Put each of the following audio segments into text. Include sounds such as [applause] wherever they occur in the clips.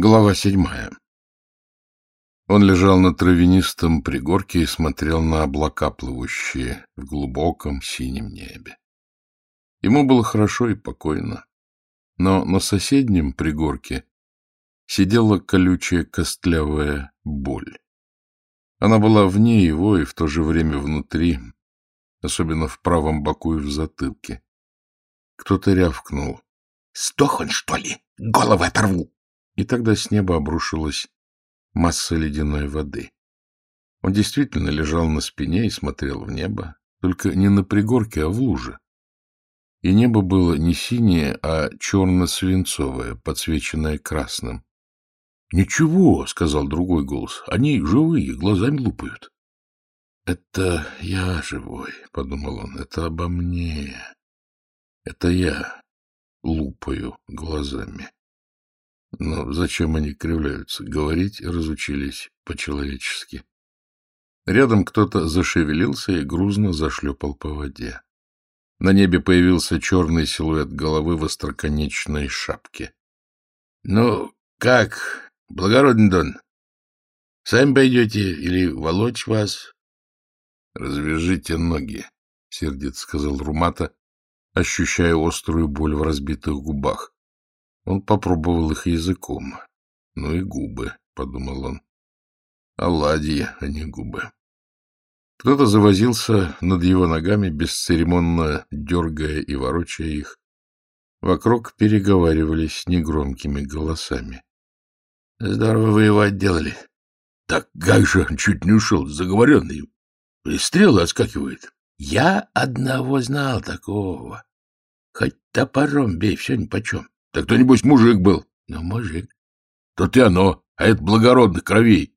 Глава седьмая. Он лежал на травянистом пригорке и смотрел на облака, плывущие в глубоком синем небе. Ему было хорошо и покойно, но на соседнем пригорке сидела колючая костлявая боль. Она была вне его и в то же время внутри, особенно в правом боку и в затылке. Кто-то рявкнул. — Сдох он, что ли? Головы оторву! И тогда с неба обрушилась масса ледяной воды. Он действительно лежал на спине и смотрел в небо, только не на пригорке, а в луже. И небо было не синее, а черно-свинцовое, подсвеченное красным. — Ничего, — сказал другой голос, — они живые, глазами лупают. — Это я живой, — подумал он, — это обо мне. Это я лупаю глазами. Но зачем они кривляются? Говорить разучились по-человечески. Рядом кто-то зашевелился и грузно зашлепал по воде. На небе появился черный силуэт головы в остроконечной шапке. — Ну, как, благородный Дон? Сами пойдете или волочь вас? — Развяжите ноги, — сердито сказал Румата, ощущая острую боль в разбитых губах. Он попробовал их языком. Ну и губы, — подумал он. Оладьи, а не губы. Кто-то завозился над его ногами, бесцеремонно дергая и ворочая их. Вокруг переговаривались негромкими голосами. — Здорово вы его отделали. — Так как же, чуть не ушел, заговоренный. И стрелы отскакивает. — Я одного знал такого. Хоть топором бей, все нипочем. Так кто, нибудь, мужик был? Ну, мужик. Тут и оно, а это благородных кровей.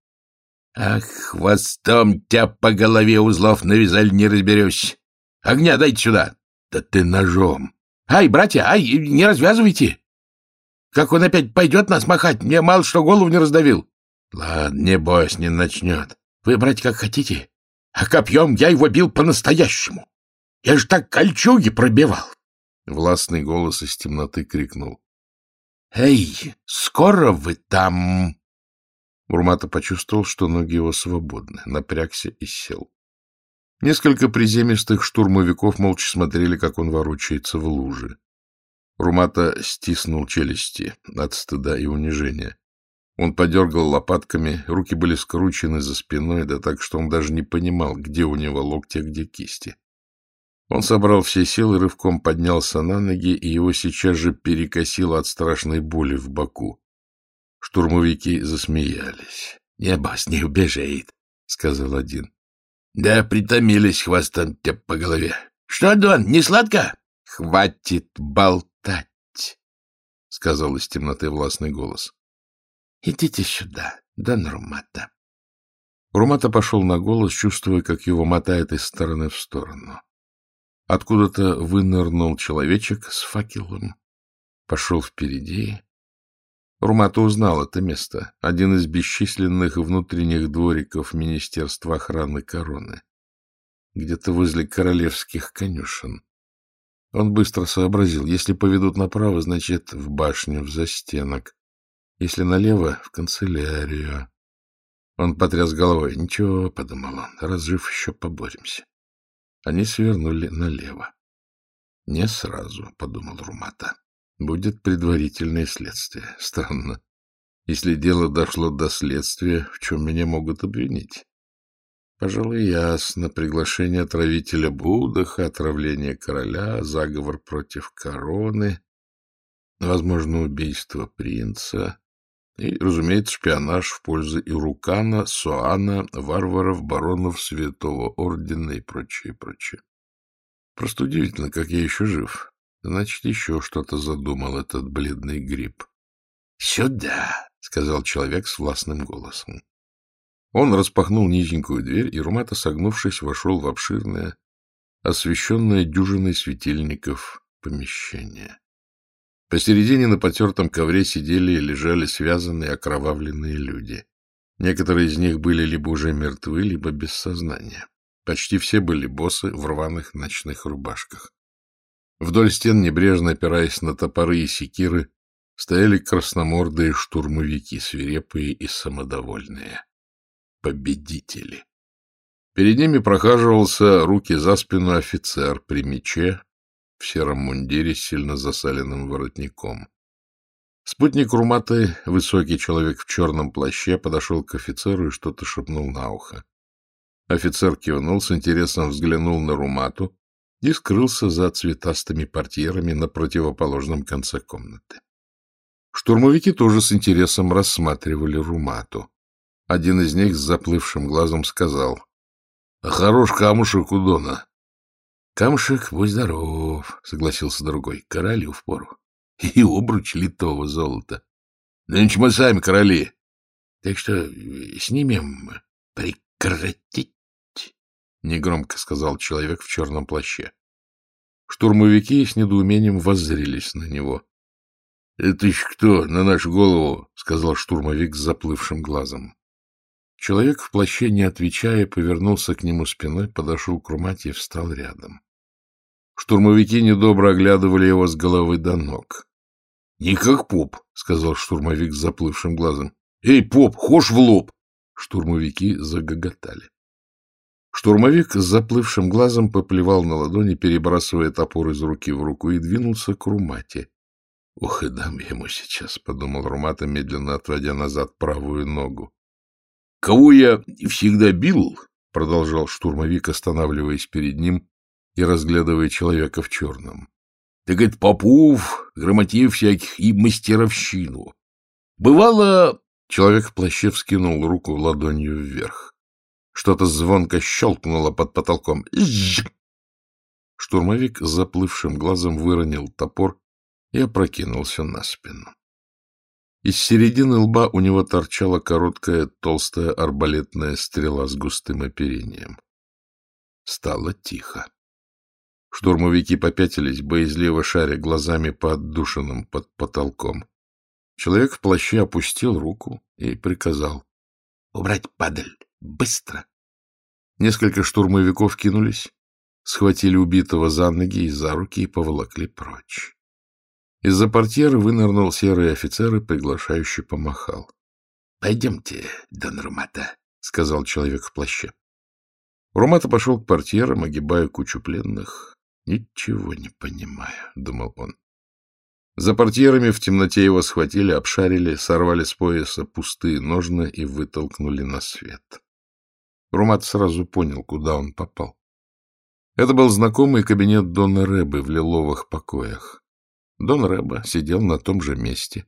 Ах, хвостом тебя по голове узлов навязали, не разберешься. Огня дайте сюда. Да ты ножом. Ай, братья, ай, не развязывайте. Как он опять пойдет нас махать, мне мало что голову не раздавил. Ладно, не бойся, не начнет. Вы, братья, как хотите. А копьем я его бил по-настоящему. Я же так кольчуги пробивал. Властный голос из темноты крикнул. «Эй, скоро вы там!» Урмата почувствовал, что ноги его свободны, напрягся и сел. Несколько приземистых штурмовиков молча смотрели, как он ворочается в луже. Румата стиснул челюсти от стыда и унижения. Он подергал лопатками, руки были скручены за спиной, да так, что он даже не понимал, где у него локти, а где кисти. Он собрал все силы, рывком поднялся на ноги, и его сейчас же перекосило от страшной боли в боку. Штурмовики засмеялись. — Небо с не убежит, — сказал один. — Да, притомились хвостом тебе по голове. — Что, Дон, не сладко? — Хватит болтать, — сказал из темноты властный голос. — Идите сюда, Дон Румата. Румата пошел на голос, чувствуя, как его мотает из стороны в сторону. Откуда-то вынырнул человечек с факелом, пошел впереди. Румата узнал это место, один из бесчисленных внутренних двориков Министерства охраны короны, где-то возле королевских конюшен. Он быстро сообразил, если поведут направо, значит, в башню, в застенок, если налево — в канцелярию. Он потряс головой. «Ничего», — подумал он, — «раз жив, еще поборемся». Они свернули налево. Не сразу, — подумал Румата. Будет предварительное следствие. Странно. Если дело дошло до следствия, в чем меня могут обвинить? Пожалуй, ясно. Приглашение отравителя Будаха, отравление короля, заговор против короны, возможно, убийство принца и, разумеется, шпионаж в пользу Ирукана, Суана, варваров, баронов Святого Ордена и прочее, прочее. Просто удивительно, как я еще жив. Значит, еще что-то задумал этот бледный гриб. — Сюда! — сказал человек с властным голосом. Он распахнул низенькую дверь, и Румата, согнувшись, вошел в обширное, освещенное дюжиной светильников помещение. Посередине на потертом ковре сидели и лежали связанные окровавленные люди. Некоторые из них были либо уже мертвы, либо без сознания. Почти все были боссы в рваных ночных рубашках. Вдоль стен, небрежно опираясь на топоры и секиры, стояли красномордые штурмовики, свирепые и самодовольные. Победители. Перед ними прохаживался руки за спину офицер при мече в сером мундире с сильно засаленным воротником. Спутник Руматы, высокий человек в черном плаще, подошел к офицеру и что-то шепнул на ухо. Офицер кивнул, с интересом взглянул на Румату и скрылся за цветастыми портьерами на противоположном конце комнаты. Штурмовики тоже с интересом рассматривали Румату. Один из них с заплывшим глазом сказал, — Хорош камушек у Дона. — Камушек, будь здоров, — согласился другой, — королю впору. [laughs] И обруч литого золота. — Нынче мы сами короли. — Так что снимем прекратить, — негромко сказал человек в черном плаще. Штурмовики с недоумением воззрелись на него. — Это еще кто на нашу голову? — сказал штурмовик с заплывшим глазом. Человек в плаще, не отвечая, повернулся к нему спиной, подошел к Румате и встал рядом. Штурмовики недобро оглядывали его с головы до ног. — Не как поп, — сказал штурмовик с заплывшим глазом. — Эй, поп, хошь в лоб! Штурмовики загоготали. Штурмовик с заплывшим глазом поплевал на ладони, перебрасывая топор из руки в руку, и двинулся к Румате. — Ох, и дам ему сейчас, — подумал Румата, медленно отводя назад правую ногу. — Кого я всегда бил, — продолжал штурмовик, останавливаясь перед ним и разглядывая человека в черном, — так это попов, грамотеев всяких и мастеровщину. Бывало... Человек в плаще вскинул руку ладонью вверх. Что-то звонко щелкнуло под потолком. Штурмовик заплывшим глазом выронил топор и опрокинулся на спину. Из середины лба у него торчала короткая толстая арбалетная стрела с густым оперением. Стало тихо. Штурмовики попятились, боязливо шаря глазами по отдушинам под потолком. Человек в плаще опустил руку и приказал. — Убрать падаль! Быстро! Несколько штурмовиков кинулись, схватили убитого за ноги и за руки и поволокли прочь. Из-за портьеры вынырнул серый офицер и приглашающе помахал. — Пойдемте, Дон Румата, — сказал человек в плаще. Румата пошел к портьерам, огибая кучу пленных. — Ничего не понимаю, — думал он. За портьерами в темноте его схватили, обшарили, сорвали с пояса пустые ножны и вытолкнули на свет. Румат сразу понял, куда он попал. Это был знакомый кабинет Дона Рэбы в лиловых покоях. Дон Рэба сидел на том же месте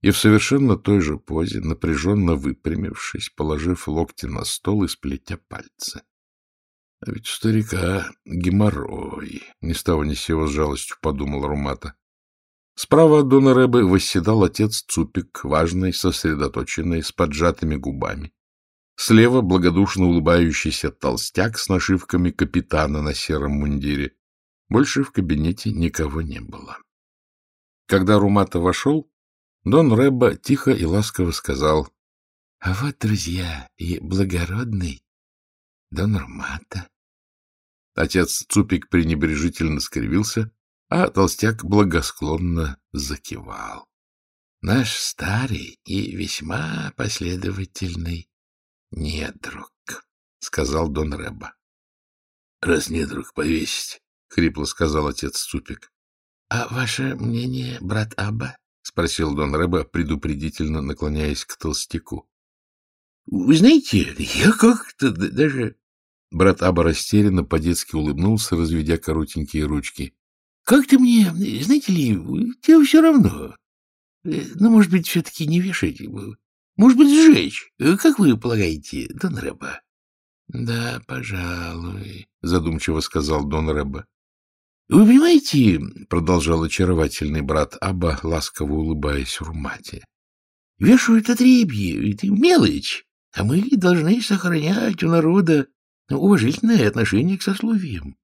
и в совершенно той же позе, напряженно выпрямившись, положив локти на стол и сплетя пальцы. А ведь старика геморрой, ни с того ни с сего с жалостью подумал Румата. Справа от Дона Рэбы восседал отец Цупик, важный, сосредоточенный, с поджатыми губами. Слева благодушно улыбающийся толстяк с нашивками капитана на сером мундире. Больше в кабинете никого не было. Когда Румата вошел, Дон Рэбба тихо и ласково сказал, — А вот, друзья, и благородный Дон Румата. Отец Цупик пренебрежительно скривился, а толстяк благосклонно закивал. — Наш старый и весьма последовательный недруг, — сказал Дон Рэбба. — Раз недруг повесить, — хрипло сказал отец Цупик. — А ваше мнение, брат Абба? — спросил Дон Рэба, предупредительно наклоняясь к толстяку. — Вы знаете, я как-то даже... Брат Аба растерянно по-детски улыбнулся, разведя коротенькие ручки. — Как-то мне, знаете ли, тебе все равно. Ну, может быть, все-таки не вешать. Может быть, сжечь. Как вы полагаете, Дон Рэба? — Да, пожалуй, — задумчиво сказал Дон Рэба. — Вы понимаете, — продолжал очаровательный брат Аба, ласково улыбаясь Румате, — вешают отребье, это мелочь, а мы должны сохранять у народа уважительное отношение к сословиям.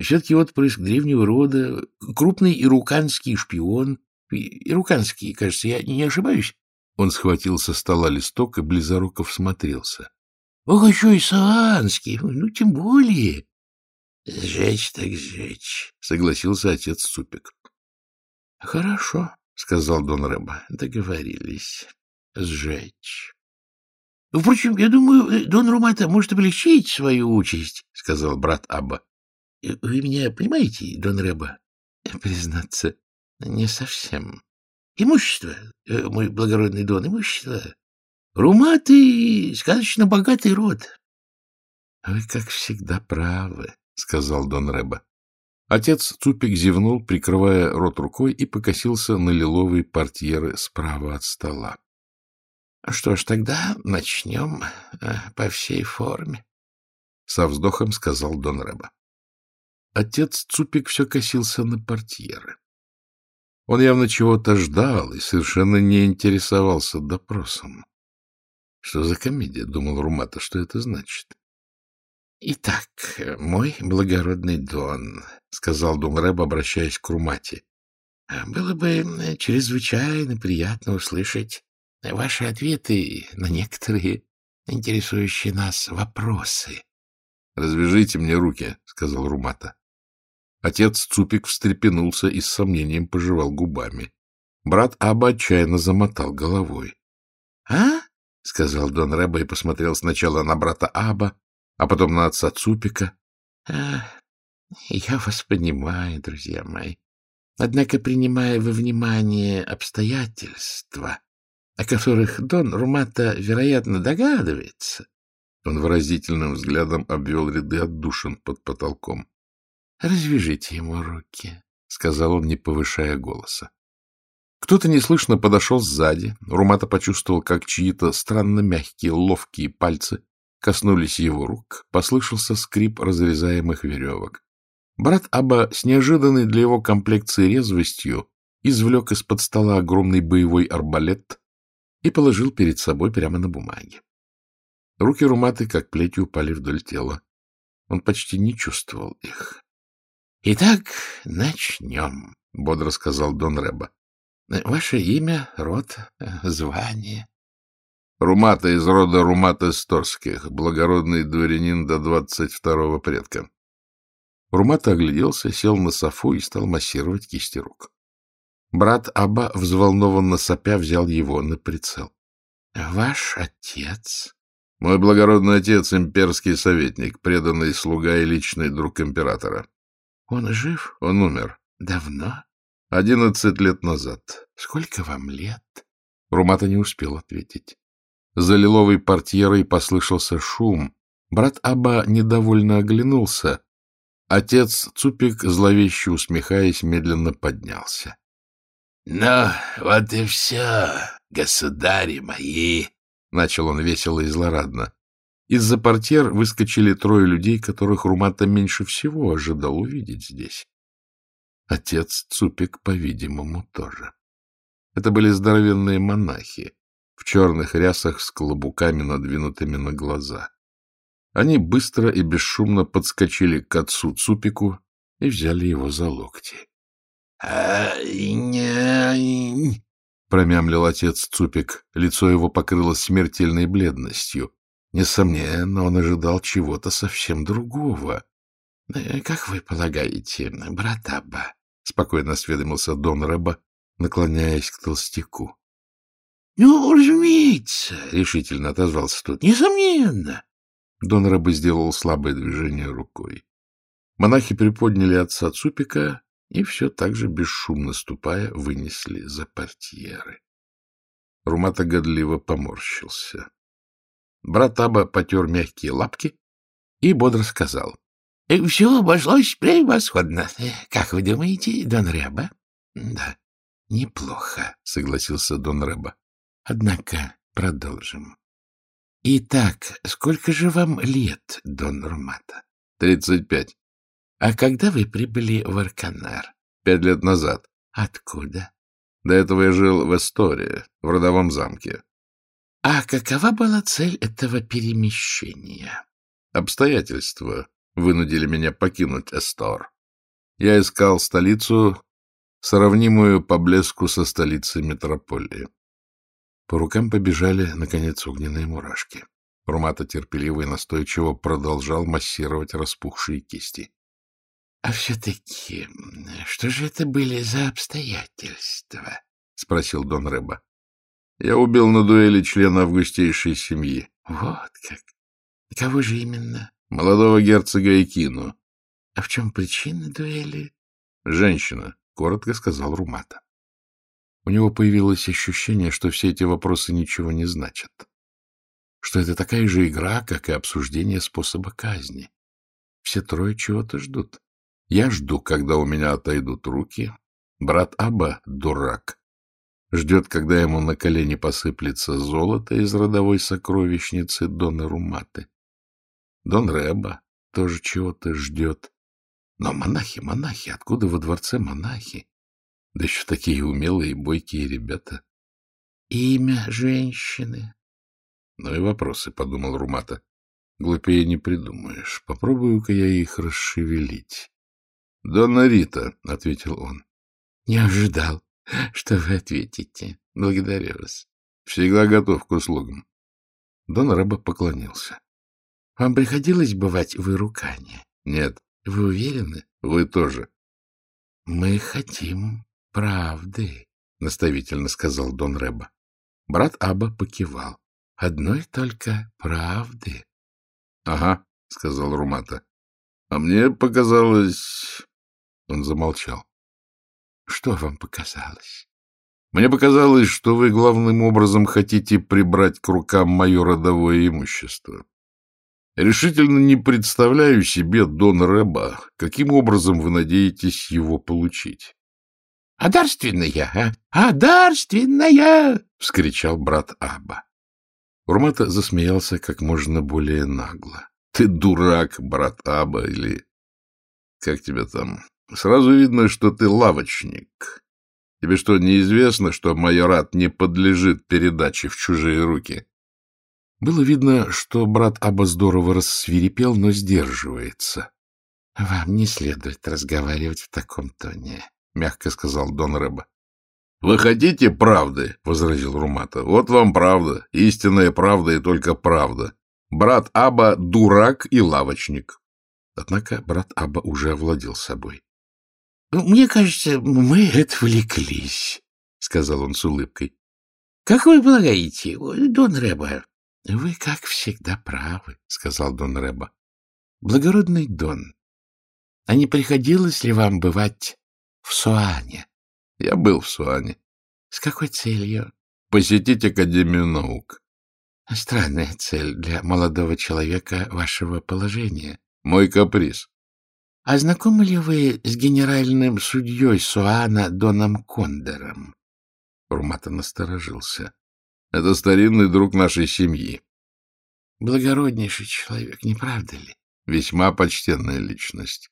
Все-таки отпрыск древнего рода, крупный ируканский шпион, ируканский, кажется, я не ошибаюсь. Он схватил со стола листок и близоруков смотрелся. — Ох, еще и саанский, ну, тем более. — Сжечь так сжечь, — согласился отец Супик. — Хорошо, — сказал Дон Рэба. — Договорились. Сжечь. — Впрочем, я думаю, э, Дон Румата может облегчить свою участь, — сказал брат Абба. Э, — Вы меня понимаете, Дон Рэба? — Признаться, не совсем. — Имущество, э, мой благородный Дон, имущество. Руматы — сказочно богатый род. — Вы, как всегда, правы, — сказал Дон Рэба. Отец Цупик зевнул, прикрывая рот рукой, и покосился на лиловые портьеры справа от стола. — Что ж, тогда начнем э, по всей форме, — со вздохом сказал Дон Рэба. Отец Цупик все косился на портьеры. Он явно чего-то ждал и совершенно не интересовался допросом. Что за комедия, — думал Румата, — что это значит? — Итак, мой благородный Дон, — сказал Дон Рэб, обращаясь к Румате, — было бы чрезвычайно приятно услышать ваши ответы на некоторые интересующие нас вопросы. — Развяжите мне руки, — сказал Румата. Отец Цупик встрепенулся и с сомнением пожевал губами. Брат Аба отчаянно замотал головой. — А? — сказал Дон Рэба и посмотрел сначала на брата Аба, а потом на отца Цупика. — Я вас понимаю, друзья мои. Однако, принимая во внимание обстоятельства, о которых Дон Румата, вероятно, догадывается, он выразительным взглядом обвел ряды отдушин под потолком. — Развяжите ему руки, — сказал он, не повышая голоса. Кто-то неслышно подошел сзади. Румата почувствовал, как чьи-то странно мягкие, ловкие пальцы коснулись его рук. Послышался скрип разрезаемых веревок. Брат Аба с неожиданной для его комплекции резвостью извлек из-под стола огромный боевой арбалет и положил перед собой прямо на бумаге. Руки Руматы, как плетью, упали вдоль тела. Он почти не чувствовал их. — Итак, начнем, — бодро сказал Дон Рэба. Ваше имя, род, звание? Румата из рода Румата Сторских, благородный дворянин до двадцать второго предка. Румата огляделся, сел на софу и стал массировать кисти рук. Брат Аба, взволнованно сопя, взял его на прицел. — Ваш отец? — Мой благородный отец — имперский советник, преданный слуга и личный друг императора. — Он жив? — Он умер. — Давно? Одиннадцать лет назад. Сколько вам лет? Румата не успел ответить. За лиловой портьерой послышался шум. Брат Аба недовольно оглянулся. Отец Цупик, зловеще усмехаясь, медленно поднялся. — Ну, вот и все, государи мои! — начал он весело и злорадно. Из-за портьер выскочили трое людей, которых Румата меньше всего ожидал увидеть здесь. Отец Цупик, по-видимому, тоже. Это были здоровенные монахи в черных рясах с клобуками, надвинутыми на глаза. Они быстро и бесшумно подскочили к отцу Цупику и взяли его за локти. — промямлил отец Цупик. Лицо его покрылось смертельной бледностью. Несомненно, он ожидал чего-то совсем другого. — Как вы полагаете, брат Абба, — спокойно осведомился Дон Рэба, наклоняясь к толстяку. — Ну, разумеется, — решительно отозвался тот. — Несомненно. Дон Рэба сделал слабое движение рукой. Монахи приподняли отца Цупика и все так же, бесшумно ступая, вынесли за портьеры. Румата годливо поморщился. Брат Аба потер мягкие лапки и бодро сказал. — Все обошлось превосходно. Как вы думаете, Дон Рэба? — Да, неплохо, — согласился Дон Рэба. — Однако продолжим. — Итак, сколько же вам лет, Дон Румата? — Тридцать пять. — А когда вы прибыли в Арканар? — Пять лет назад. — Откуда? — До этого я жил в Эстории, в родовом замке. — А какова была цель этого перемещения? — Обстоятельства, вынудили меня покинуть Эстор. Я искал столицу, сравнимую по блеску со столицей метрополии. По рукам побежали, наконец, огненные мурашки. Румата терпеливо и настойчиво продолжал массировать распухшие кисти. — А все-таки, что же это были за обстоятельства? — спросил Дон Рэба. — Я убил на дуэли члена августейшей семьи. — Вот как. Кого же именно? — Молодого герцога Экину. — А в чем причина дуэли? — Женщина, — коротко сказал Румата. У него появилось ощущение, что все эти вопросы ничего не значат. Что это такая же игра, как и обсуждение способа казни. Все трое чего-то ждут. Я жду, когда у меня отойдут руки. Брат Аба — дурак. Ждет, когда ему на колени посыплется золото из родовой сокровищницы Дона Руматы. Дон Рэба тоже чего-то ждет. Но монахи, монахи, откуда во дворце монахи? Да еще такие умелые и бойкие ребята. Имя женщины. Ну и вопросы, — подумал Румата. Глупее не придумаешь. Попробую-ка я их расшевелить. — Донна Рита, — ответил он. — Не ожидал, [laughs] что вы ответите. Благодарю вас. — Всегда готов к услугам. Дон Рэба поклонился. — Вам приходилось бывать в Ирукане? — Нет. — Вы уверены? — Вы тоже. — Мы хотим правды, — наставительно сказал Дон Рэба. Брат Аба покивал. — Одной только правды. — Ага, — сказал Румата. — А мне показалось... Он замолчал. — Что вам показалось? — Мне показалось, что вы главным образом хотите прибрать к рукам мое родовое имущество. Решительно не представляю себе, Дон Рэба, каким образом вы надеетесь его получить. — А дарственная, а? А вскричал брат Аба. Урмата засмеялся как можно более нагло. — Ты дурак, брат Аба, или... Как тебя там? Сразу видно, что ты лавочник. Тебе что, неизвестно, что майорат не подлежит передаче в чужие руки? Было видно, что брат Аба здорово рассвирепел, но сдерживается. — Вам не следует разговаривать в таком тоне, — мягко сказал Дон Рэба. — Вы хотите правды? — возразил Румата. — Вот вам правда, истинная правда и только правда. Брат Аба — дурак и лавочник. Однако брат Аба уже овладел собой. — Мне кажется, мы отвлеклись, — сказал он с улыбкой. — Как вы полагаете, Дон Рэба? — Вы, как всегда, правы, — сказал Дон Рэба. — Благородный Дон, а не приходилось ли вам бывать в Суане? — Я был в Суане. — С какой целью? — Посетить Академию наук. — Странная цель для молодого человека вашего положения. — Мой каприз. — А знакомы ли вы с генеральным судьей Суана Доном Кондором? Урмата насторожился. — Это старинный друг нашей семьи. — Благороднейший человек, не правда ли? — Весьма почтенная личность. —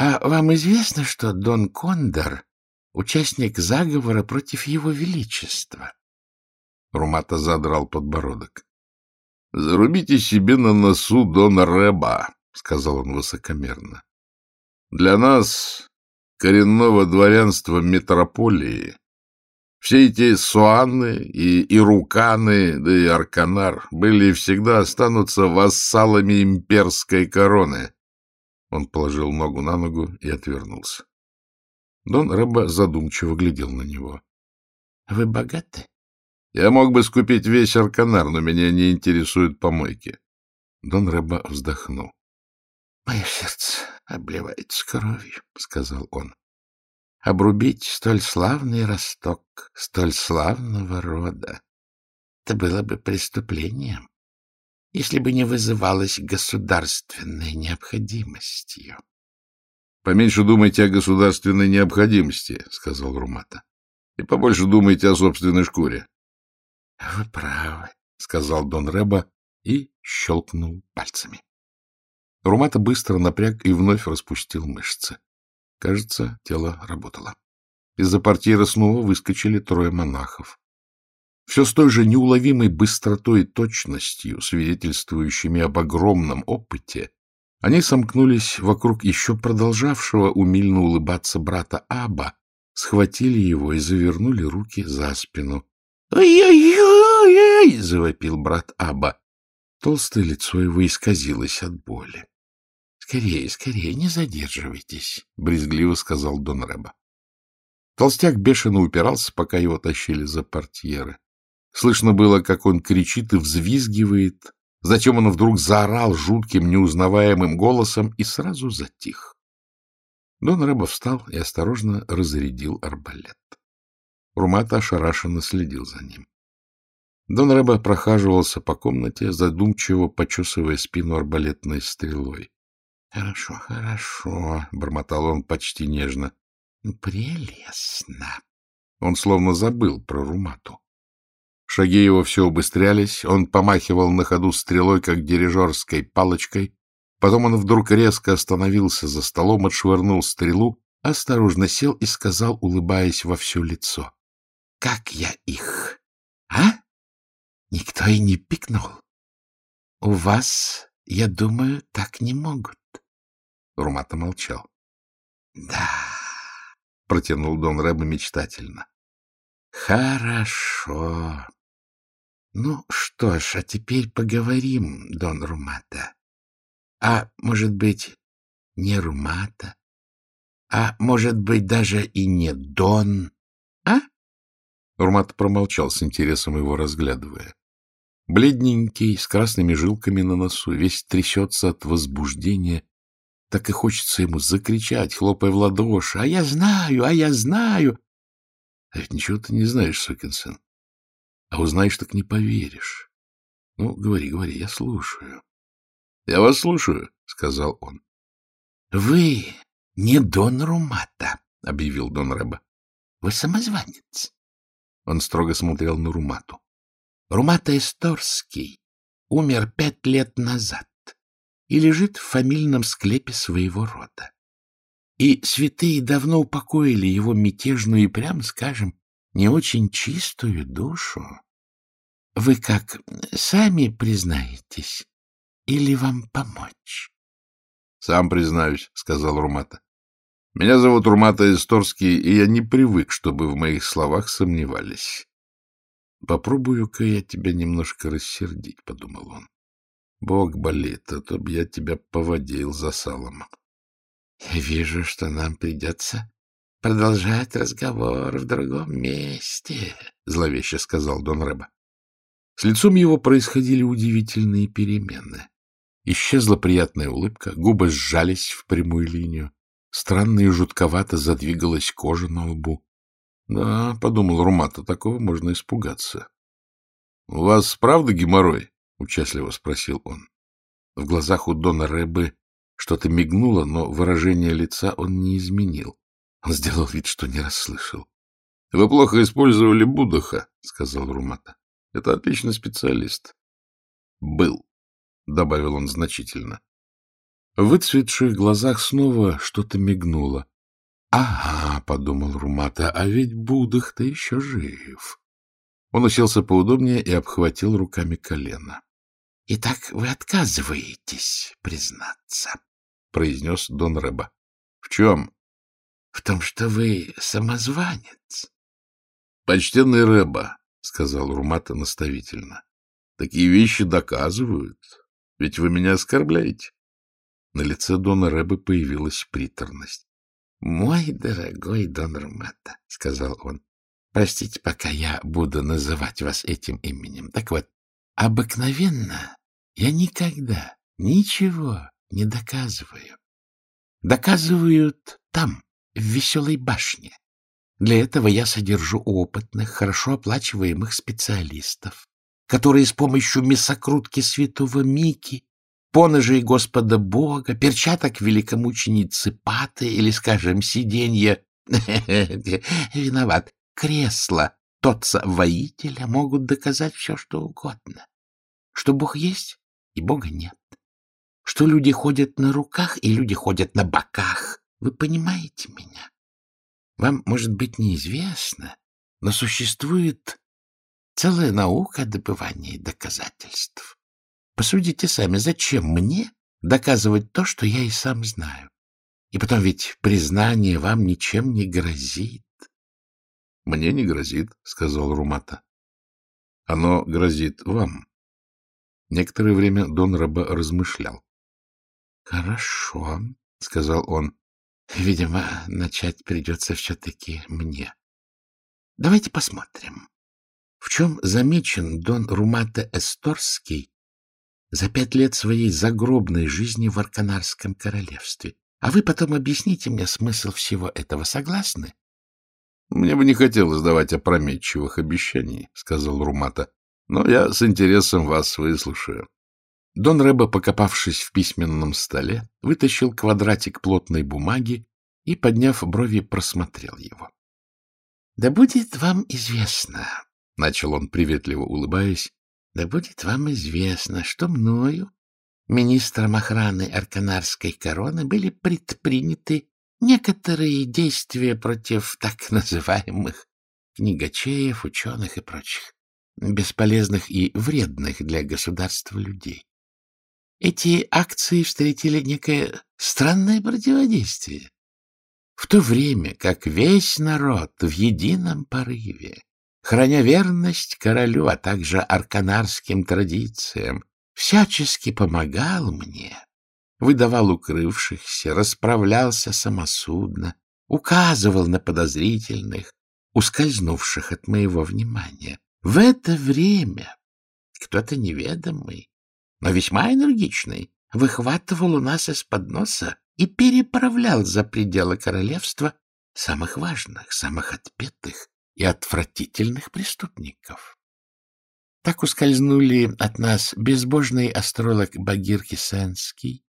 А вам известно, что Дон Кондор — участник заговора против его величества? Румата задрал подбородок. — Зарубите себе на носу Дона Рэба, — сказал он высокомерно. Для нас, коренного дворянства метрополии, все эти суаны и ируканы, да и арканар были и всегда останутся вассалами имперской короны. Он положил ногу на ногу и отвернулся. Дон Рэба задумчиво глядел на него. — Вы богаты? — Я мог бы скупить весь арканар, но меня не интересуют помойки. Дон Рэба вздохнул. Мое сердце обливается кровью, — сказал он. Обрубить столь славный росток, столь славного рода. Это было бы преступлением, если бы не вызывалось государственной необходимостью. — Поменьше думайте о государственной необходимости, — сказал Румата, — и побольше думайте о собственной шкуре. — Вы правы, — сказал Дон Реба и щелкнул пальцами. Румата быстро напряг и вновь распустил мышцы. Кажется, тело работало. Из-за портьера снова выскочили трое монахов. Все с той же неуловимой быстротой и точностью, свидетельствующими об огромном опыте, они сомкнулись вокруг еще продолжавшего умильно улыбаться брата Аба, схватили его и завернули руки за спину. «Ой-ой-ой!» — завопил брат Аба. Толстое лицо его исказилось от боли. — Скорее, скорее, не задерживайтесь, — брезгливо сказал Дон Рэба. Толстяк бешено упирался, пока его тащили за портьеры. Слышно было, как он кричит и взвизгивает. Затем он вдруг заорал жутким, неузнаваемым голосом и сразу затих. Дон Рэбо встал и осторожно разрядил арбалет. Румата ошарашенно следил за ним. Дон Рэбо прохаживался по комнате, задумчиво почесывая спину арбалетной стрелой. — Хорошо, хорошо, — бормотал он почти нежно. — Прелестно. Он словно забыл про Румату. Шаги его все убыстрялись, он помахивал на ходу стрелой, как дирижерской палочкой. Потом он вдруг резко остановился за столом, отшвырнул стрелу, осторожно сел и сказал, улыбаясь во все лицо. — Как я их? А? Никто и не пикнул. У вас, я думаю, так не могут. Румата молчал. — Да, — протянул Дон Рэба мечтательно. — Хорошо. Ну что ж, а теперь поговорим, Дон Румата. А может быть, не Румата? А может быть, даже и не Дон? А? Румат промолчал с интересом его разглядывая. Бледненький, с красными жилками на носу, весь трясется от возбуждения, так и хочется ему закричать, хлопая в ладоши. «А я знаю! А я знаю!» А ведь ничего ты не знаешь, сукин сын. А узнаешь, так не поверишь. Ну, говори, говори, я слушаю. — Я вас слушаю, — сказал он. — Вы не Дон Румата, — объявил Дон Рэба. — Вы самозванец. Он строго смотрел на Румату. Румата Эсторский умер пять лет назад и лежит в фамильном склепе своего рода. И святые давно упокоили его мятежную и, прям скажем, не очень чистую душу. Вы как, сами признаетесь или вам помочь? — Сам признаюсь, — сказал Румата. — Меня зовут Румата Исторский, и я не привык, чтобы в моих словах сомневались. — Попробую-ка я тебя немножко рассердить, — подумал он. Бог болит, а то б я тебя поводил за салом. — Я вижу, что нам придется продолжать разговор в другом месте, — зловеще сказал Дон Рэба. С лицом его происходили удивительные перемены. Исчезла приятная улыбка, губы сжались в прямую линию. Странно и жутковато задвигалась кожа на лбу. — Да, — подумал Румата, — такого можно испугаться. — У вас правда геморрой? — участливо спросил он. В глазах у Дона Рэбы что-то мигнуло, но выражение лица он не изменил. Он сделал вид, что не расслышал. — Вы плохо использовали Будаха, — сказал Румата. — Это отличный специалист. — Был, — добавил он значительно. В выцветших глазах снова что-то мигнуло. — Ага, — подумал Румата, — а ведь Будах-то еще жив. Он уселся поудобнее и обхватил руками колено. — Итак, вы отказываетесь признаться, — произнес Дон Рэба. — В чем? — В том, что вы самозванец. — Почтенный Рэба, — сказал Румата наставительно, — такие вещи доказывают. Ведь вы меня оскорбляете. На лице Дона Рэбы появилась приторность. — Мой дорогой Дон Румата, — сказал он, — простите, пока я буду называть вас этим именем. Так вот, обыкновенно я никогда ничего не доказываю. Доказывают там, в веселой башне. Для этого я содержу опытных, хорошо оплачиваемых специалистов, которые с помощью мясокрутки святого Мики, поножей Господа Бога, перчаток великомученицы Паты или, скажем, сиденья, [laughs] виноват, кресла Тотца воителя могут доказать все, что угодно. Что Бог есть, и Бога нет. Что люди ходят на руках, и люди ходят на боках. Вы понимаете меня? Вам, может быть, неизвестно, но существует целая наука добывания доказательств. Посудите сами, зачем мне доказывать то, что я и сам знаю? И потом ведь признание вам ничем не грозит. — Мне не грозит, — сказал Румата. — Оно грозит вам. Некоторое время Дон Раба размышлял. — Хорошо, — сказал он. Видимо, начать придется все-таки мне. Давайте посмотрим, в чем замечен Дон Румата Эсторский за пять лет своей загробной жизни в Арканарском королевстве. А вы потом объясните мне смысл всего этого. Согласны? — Мне бы не хотелось давать опрометчивых обещаний, — сказал Румата, — но я с интересом вас выслушаю. Дон Рэба, покопавшись в письменном столе, вытащил квадратик плотной бумаги и, подняв брови, просмотрел его. — Да будет вам известно, — начал он, приветливо улыбаясь, — да будет вам известно, что мною, министром охраны Арканарской короны, были предприняты некоторые действия против так называемых книгачеев, ученых и прочих, бесполезных и вредных для государства людей. Эти акции встретили некое странное противодействие. В то время как весь народ в едином порыве, храня верность королю, а также арканарским традициям, всячески помогал мне, выдавал укрывшихся, расправлялся самосудно, указывал на подозрительных, ускользнувших от моего внимания. В это время кто-то неведомый, но весьма энергичный, выхватывал у нас из-под носа и переправлял за пределы королевства самых важных, самых отпетых и отвратительных преступников. Так ускользнули от нас безбожный астролог Багир Кисенский,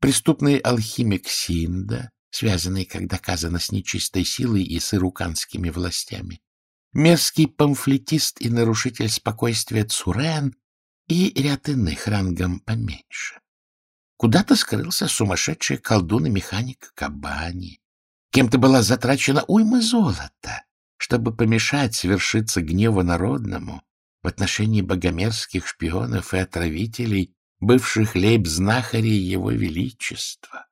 преступный алхимик Синда, связанный, как доказано, с нечистой силой и с ируканскими властями, мерзкий памфлетист и нарушитель спокойствия Цурен и ряд иных рангом поменьше. Куда-то скрылся сумасшедший колдун и механик Кабани. Кем-то была затрачена уйма золота, чтобы помешать свершиться гневу народному в отношении богомерзких шпионов и отравителей, бывших лейб-знахарей его величества.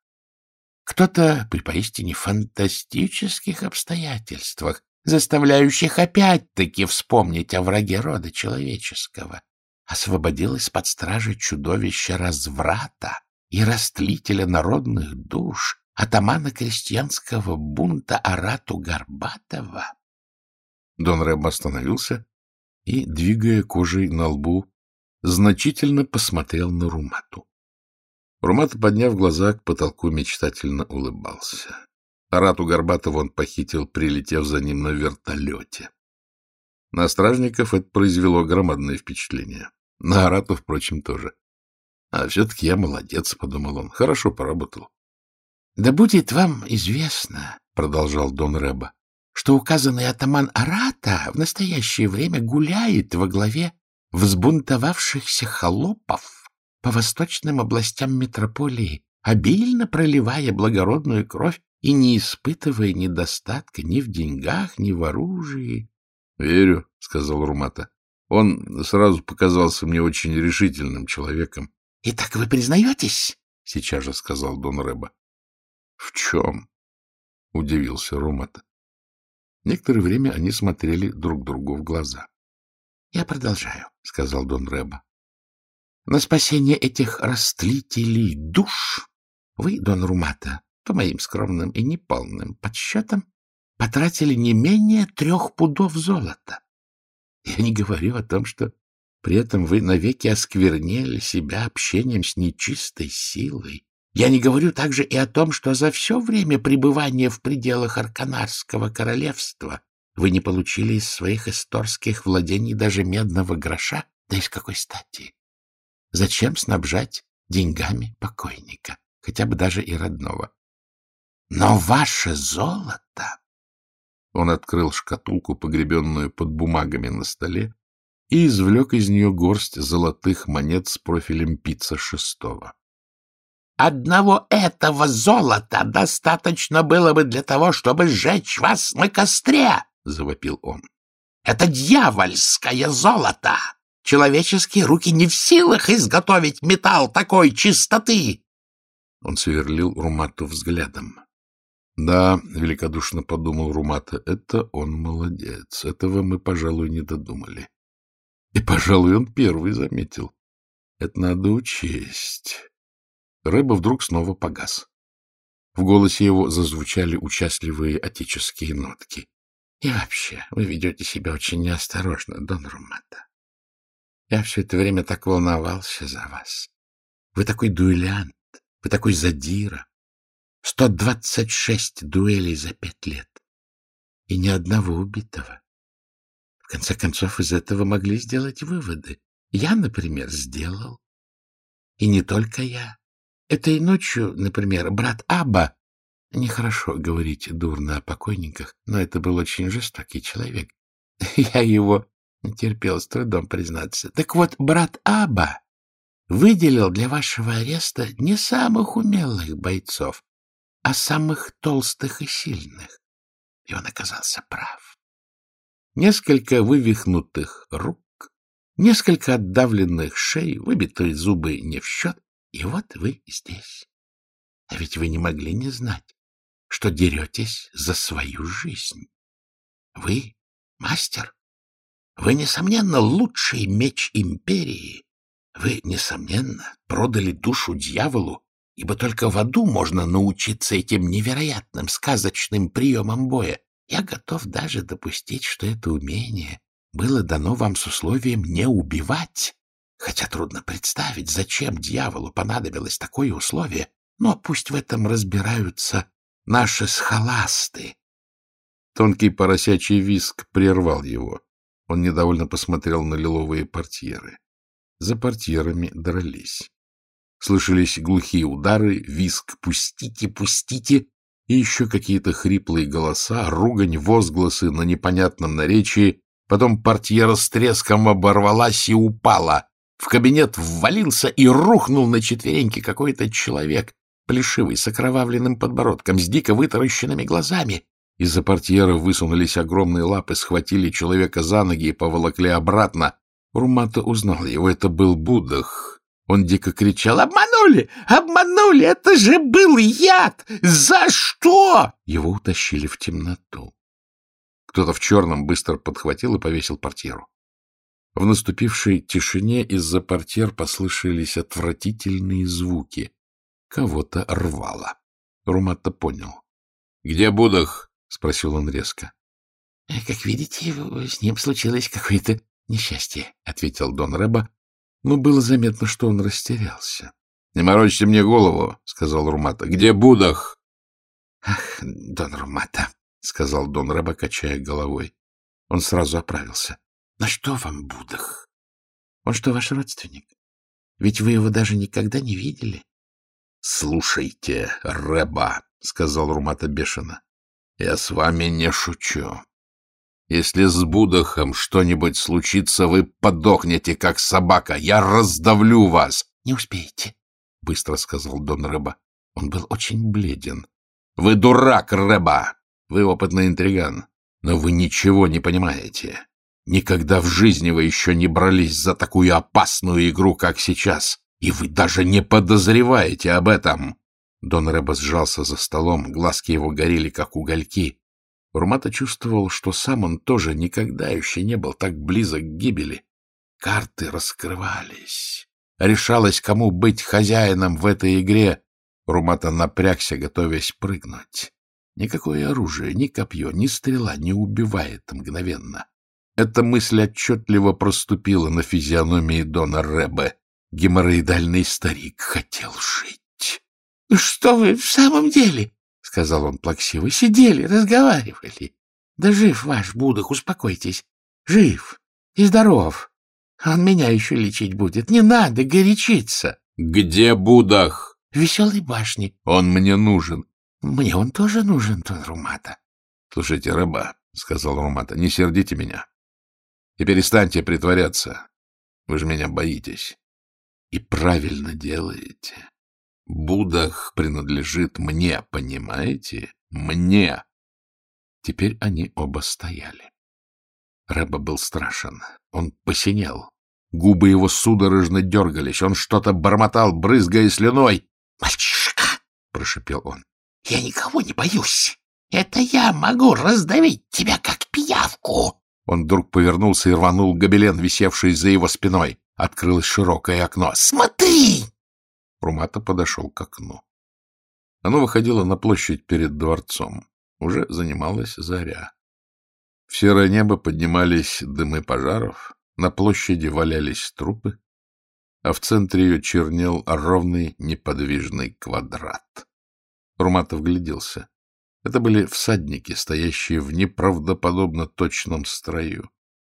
Кто-то при поистине фантастических обстоятельствах, заставляющих опять-таки вспомнить о враге рода человеческого, освободил из-под стражи чудовища разврата и растлителя народных душ, атамана крестьянского бунта Арату Горбатова. Дон Рэб остановился и, двигая кожей на лбу, значительно посмотрел на Румату. Румата, подняв глаза к потолку, мечтательно улыбался. Арату Горбатова он похитил, прилетев за ним на вертолете. На стражников это произвело громадное впечатление. На Арату, впрочем, тоже. А все-таки я молодец, — подумал он. Хорошо поработал. — Да будет вам известно, — продолжал Дон Рэба, — что указанный атаман Арата в настоящее время гуляет во главе взбунтовавшихся холопов по восточным областям метрополии, обильно проливая благородную кровь и не испытывая недостатка ни в деньгах, ни в оружии. — Верю, — сказал Румата. Он сразу показался мне очень решительным человеком. — Итак вы признаетесь? — сейчас же сказал Дон Рэба. — В чем? — удивился Румата. Некоторое время они смотрели друг другу в глаза. — Я продолжаю, — сказал Дон Рэба. — На спасение этих растлителей душ вы, Дон Румата, по моим скромным и неполным подсчетам, потратили не менее трех пудов золота. Я не говорю о том, что при этом вы навеки осквернели себя общением с нечистой силой. Я не говорю также и о том, что за все время пребывания в пределах Арканарского королевства вы не получили из своих исторских владений даже медного гроша. Да из какой стати? Зачем снабжать деньгами покойника, хотя бы даже и родного? Но ваше золото он открыл шкатулку, погребенную под бумагами на столе, и извлек из нее горсть золотых монет с профилем пицца шестого. — Одного этого золота достаточно было бы для того, чтобы сжечь вас на костре! — завопил он. — Это дьявольское золото! Человеческие руки не в силах изготовить металл такой чистоты! Он сверлил Румату взглядом. Да, великодушно подумал Румата, это он молодец. Этого мы, пожалуй, не додумали. И, пожалуй, он первый заметил. Это надо учесть. Рыба вдруг снова погас. В голосе его зазвучали участливые отеческие нотки. — И вообще, вы ведете себя очень неосторожно, Дон Румата. Я все это время так волновался за вас. Вы такой дуэлянт, вы такой задира. Сто двадцать шесть дуэлей за пять лет. И ни одного убитого. В конце концов, из этого могли сделать выводы. Я, например, сделал. И не только я. Этой ночью, например, брат Аба... Нехорошо говорить дурно о покойниках, но это был очень жестокий человек. [laughs] Я его терпел с трудом признаться. Так вот, брат Аба выделил для вашего ареста не самых умелых бойцов, а самых толстых и сильных. И он оказался прав. Несколько вывихнутых рук, несколько отдавленных шей, выбитые зубы не в счет, и вот вы здесь. А ведь вы не могли не знать, что деретесь за свою жизнь. Вы мастер. Вы, несомненно, лучший меч империи. Вы, несомненно, продали душу дьяволу, ибо только в аду можно научиться этим невероятным сказочным приемам боя. Я готов даже допустить, что это умение было дано вам с условием не убивать, Хотя трудно представить, зачем дьяволу понадобилось такое условие, но пусть в этом разбираются наши схоласты. Тонкий поросячий виск прервал его. Он недовольно посмотрел на лиловые портьеры. За портьерами дрались. Слышались глухие удары, виск «пустите, пустите» и еще какие-то хриплые голоса, ругань, возгласы на непонятном наречии. Потом портьера с треском оборвалась и упала. В кабинет ввалился и рухнул на четвереньки какой-то человек, плешивый, с окровавленным подбородком, с дико вытаращенными глазами. Из-за портьера высунулись огромные лапы, схватили человека за ноги и поволокли обратно. Румата узнал его, это был Будах. Он дико кричал «Обманули! Обманули! Это же был яд! За что?» Его утащили в темноту. Кто-то в черном быстро подхватил и повесил портьеру. В наступившей тишине из-за портьер послышались отвратительные звуки. Кого-то рвало. Руматто понял. — Где Будах? — спросил он резко. — Как видите, с ним случилось какое-то несчастье, — ответил Дон Рэба, но было заметно, что он растерялся. — Не морочьте мне голову, — сказал Румата. — Где Будах? — Ах, Дон Румата, — сказал Дон Рэба, качая головой. Он сразу оправился. На что вам Будах? Он что, ваш родственник? Ведь вы его даже никогда не видели. — Слушайте, Рэба, — сказал Румата бешено, — я с вами не шучу. Если с Будахом что-нибудь случится, вы подохнете, как собака. Я раздавлю вас. — Не успеете, — быстро сказал Дон Рэба. Он был очень бледен. — Вы дурак, Рэба! Вы опытный интриган, но вы ничего не понимаете. Никогда в жизни вы еще не брались за такую опасную игру, как сейчас, и вы даже не подозреваете об этом. Дон Рэба сжался за столом, глазки его горели, как угольки. Урмата чувствовал, что сам он тоже никогда еще не был так близок к гибели. Карты раскрывались. Решалось, кому быть хозяином в этой игре. Румата напрягся, готовясь прыгнуть. Никакое оружие, ни копье, ни стрела не убивает мгновенно. Эта мысль отчетливо проступила на физиономии Дона Рэбе. Геморроидальный старик хотел жить. — Ну что вы в самом деле? — сказал он плаксиво. — Сидели, разговаривали. Да жив ваш Будах, успокойтесь. Жив и здоров. Он меня еще лечить будет. Не надо горячиться. — Где Будах? — В веселой башне. — Он мне нужен. — Мне он тоже нужен, Тон Румата. — Слушайте, рыба, — сказал Румата, — не сердите меня. И перестаньте притворяться. Вы же меня боитесь. И правильно делаете. Будах принадлежит мне, понимаете? Мне. Теперь они оба стояли. Рэба был страшен. Он посинел. Губы его судорожно дергались. Он что-то бормотал, брызгая слюной. — Мальчишка! — прошепел он. — Я никого не боюсь. Это я могу раздавить тебя, как пиявку. Он вдруг повернулся и рванул гобелен, висевший за его спиной. Открылось широкое окно. «Смотри!» Румата подошел к окну. Оно выходило на площадь перед дворцом. Уже занималась заря. В серое небо поднимались дымы пожаров, на площади валялись трупы, а в центре ее чернел ровный неподвижный квадрат. Руматов гляделся. Это были всадники, стоящие в неправдоподобно точном строю,